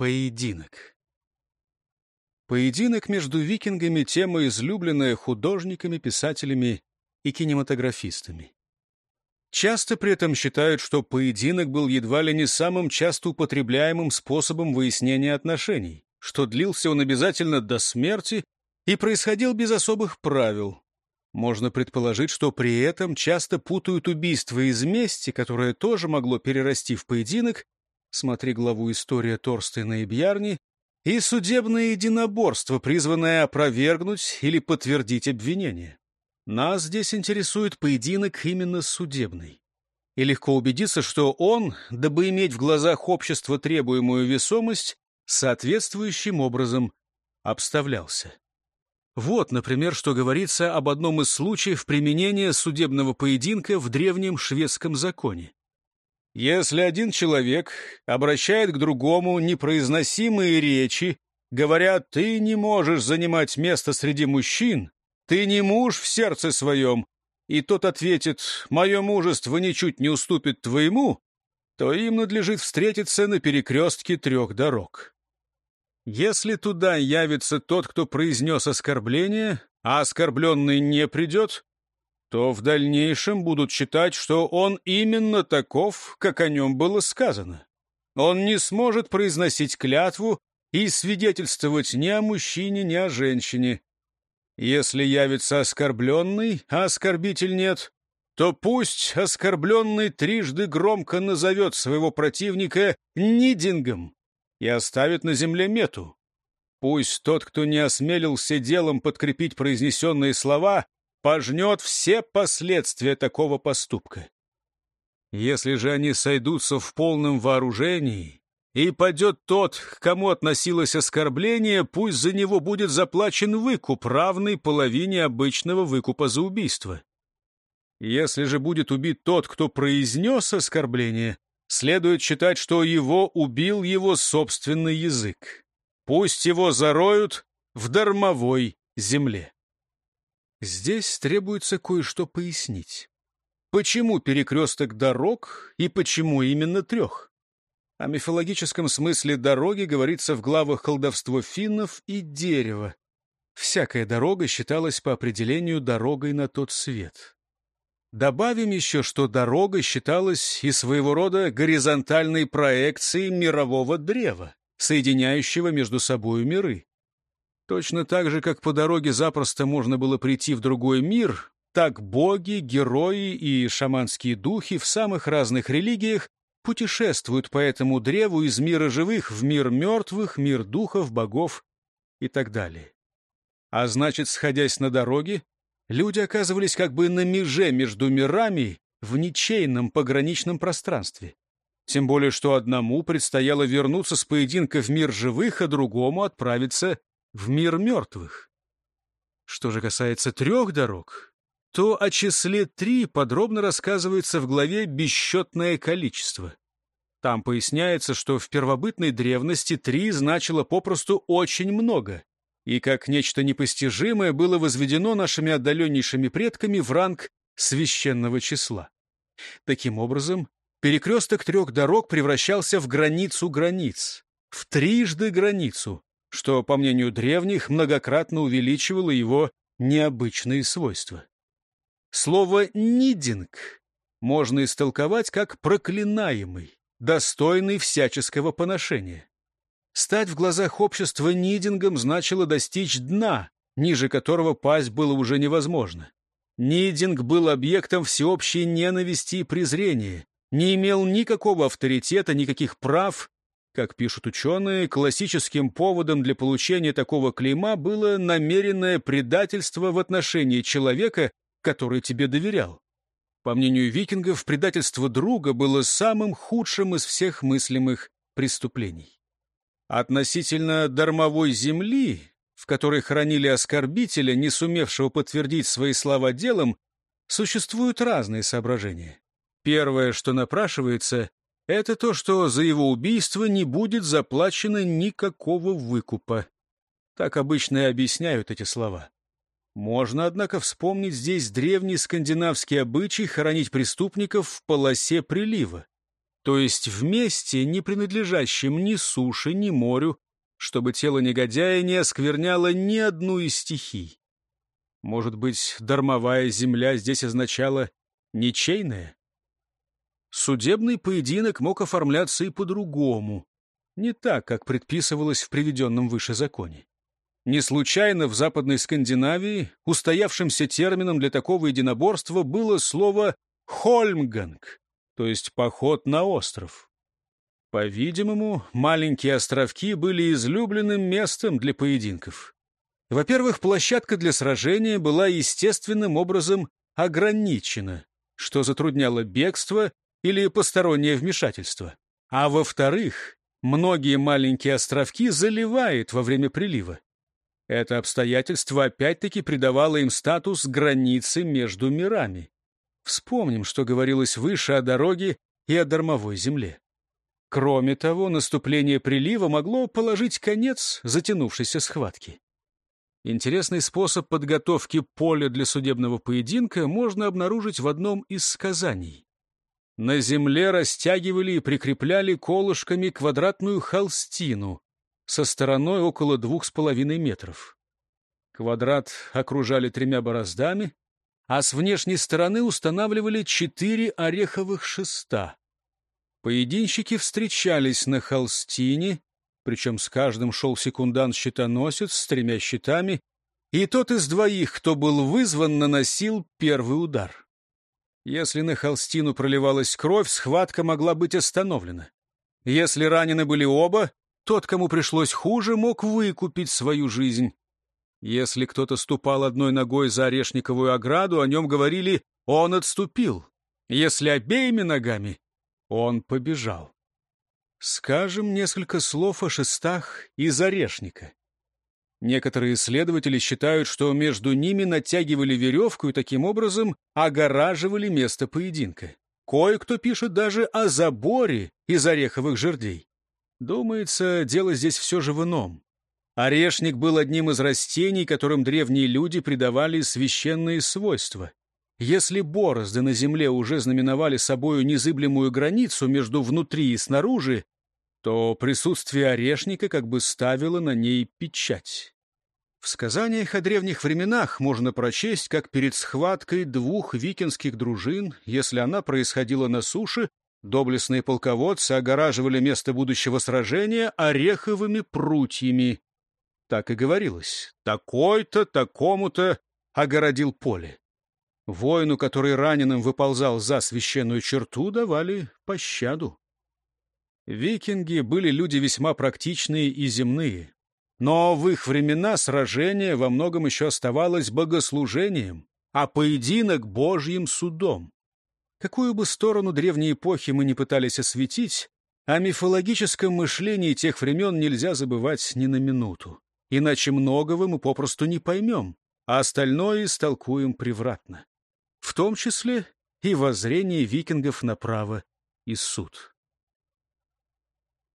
Поединок. Поединок между викингами — тема, излюбленная художниками, писателями и кинематографистами. Часто при этом считают, что поединок был едва ли не самым часто употребляемым способом выяснения отношений, что длился он обязательно до смерти и происходил без особых правил. Можно предположить, что при этом часто путают убийство из мести, которое тоже могло перерасти в поединок, смотри главу «История Торстена и Бьярни», и судебное единоборство, призванное опровергнуть или подтвердить обвинение. Нас здесь интересует поединок именно судебный. И легко убедиться, что он, дабы иметь в глазах общества требуемую весомость, соответствующим образом обставлялся. Вот, например, что говорится об одном из случаев применения судебного поединка в древнем шведском законе. Если один человек обращает к другому непроизносимые речи, говоря «ты не можешь занимать место среди мужчин», «ты не муж в сердце своем», и тот ответит «мое мужество ничуть не уступит твоему», то им надлежит встретиться на перекрестке трех дорог. Если туда явится тот, кто произнес оскорбление, а оскорбленный не придет, то в дальнейшем будут считать, что он именно таков, как о нем было сказано. Он не сможет произносить клятву и свидетельствовать ни о мужчине, ни о женщине. Если явится оскорбленный, а оскорбитель нет, то пусть оскорбленный трижды громко назовет своего противника нидингом и оставит на земле мету. Пусть тот, кто не осмелился делом подкрепить произнесенные слова, пожнет все последствия такого поступка. Если же они сойдутся в полном вооружении, и падет тот, к кому относилось оскорбление, пусть за него будет заплачен выкуп, равный половине обычного выкупа за убийство. Если же будет убит тот, кто произнес оскорбление, следует считать, что его убил его собственный язык. Пусть его зароют в дармовой земле. Здесь требуется кое-что пояснить. Почему перекресток дорог и почему именно трех? О мифологическом смысле дороги говорится в главах «Колдовство финнов» и «Дерево». Всякая дорога считалась по определению дорогой на тот свет. Добавим еще, что дорога считалась и своего рода горизонтальной проекцией мирового древа, соединяющего между собой миры. Точно так же, как по дороге запросто можно было прийти в другой мир, так боги, герои и шаманские духи в самых разных религиях путешествуют по этому древу из мира живых в мир мертвых, мир духов, богов и так далее. А значит, сходясь на дороге, люди оказывались как бы на меже между мирами в ничейном пограничном пространстве. Тем более, что одному предстояло вернуться с поединка в мир живых, а другому отправиться в мир мертвых. Что же касается трех дорог, то о числе три подробно рассказывается в главе «Бесчетное количество». Там поясняется, что в первобытной древности три значило попросту очень много, и как нечто непостижимое было возведено нашими отдаленнейшими предками в ранг священного числа. Таким образом, перекресток трех дорог превращался в границу границ, в трижды границу, что, по мнению древних, многократно увеличивало его необычные свойства. Слово «нидинг» можно истолковать как «проклинаемый», достойный всяческого поношения. Стать в глазах общества нидингом значило достичь дна, ниже которого пасть было уже невозможно. Нидинг был объектом всеобщей ненависти и презрения, не имел никакого авторитета, никаких прав как пишут ученые, классическим поводом для получения такого клейма было намеренное предательство в отношении человека, который тебе доверял. По мнению викингов, предательство друга было самым худшим из всех мыслимых преступлений. Относительно дармовой земли, в которой хранили оскорбителя, не сумевшего подтвердить свои слова делом, существуют разные соображения. Первое, что напрашивается, это то, что за его убийство не будет заплачено никакого выкупа. Так обычно и объясняют эти слова. Можно, однако, вспомнить здесь древний скандинавский обычай хоронить преступников в полосе прилива. то есть в месте, не принадлежащем ни суше, ни морю, чтобы тело негодяя не оскверняло ни одну из стихий. Может быть, дармовая земля здесь означала ничейная? Судебный поединок мог оформляться и по-другому, не так, как предписывалось в приведенном выше законе. Не случайно в Западной Скандинавии устоявшимся термином для такого единоборства было слово «хольмганг», то есть поход на остров. По-видимому, маленькие островки были излюбленным местом для поединков. Во-первых, площадка для сражения была естественным образом ограничена, что затрудняло бегство или постороннее вмешательство. А во-вторых, многие маленькие островки заливает во время прилива. Это обстоятельство опять-таки придавало им статус границы между мирами. Вспомним, что говорилось выше о дороге и о дармовой земле. Кроме того, наступление прилива могло положить конец затянувшейся схватке. Интересный способ подготовки поля для судебного поединка можно обнаружить в одном из сказаний. На земле растягивали и прикрепляли колышками квадратную холстину со стороной около двух с половиной метров. Квадрат окружали тремя бороздами, а с внешней стороны устанавливали четыре ореховых шеста. Поединщики встречались на холстине, причем с каждым шел секундант-щитоносец с тремя щитами, и тот из двоих, кто был вызван, наносил первый удар. Если на холстину проливалась кровь, схватка могла быть остановлена. Если ранены были оба, тот, кому пришлось хуже, мог выкупить свою жизнь. Если кто-то ступал одной ногой за орешниковую ограду, о нем говорили «он отступил». Если обеими ногами, он побежал. Скажем несколько слов о шестах из орешника. Некоторые исследователи считают, что между ними натягивали веревку и таким образом огораживали место поединка. Кое-кто пишет даже о заборе из ореховых жердей. Думается, дело здесь все же в ином. Орешник был одним из растений, которым древние люди придавали священные свойства. Если борозды на земле уже знаменовали собою незыблемую границу между внутри и снаружи, то присутствие орешника как бы ставило на ней печать. В сказаниях о древних временах можно прочесть, как перед схваткой двух викинских дружин, если она происходила на суше, доблестные полководцы огораживали место будущего сражения ореховыми прутьями, так и говорилось. Такой-то, такому-то огородил поле. Воину, который раненым выползал за священную черту, давали пощаду. Викинги были люди весьма практичные и земные. Но в их времена сражение во многом еще оставалось богослужением, а поединок — божьим судом. Какую бы сторону древней эпохи мы не пытались осветить, о мифологическом мышлении тех времен нельзя забывать ни на минуту иначе многого мы попросту не поймем, а остальное истолкуем превратно. В том числе и воззрение викингов на право и суд.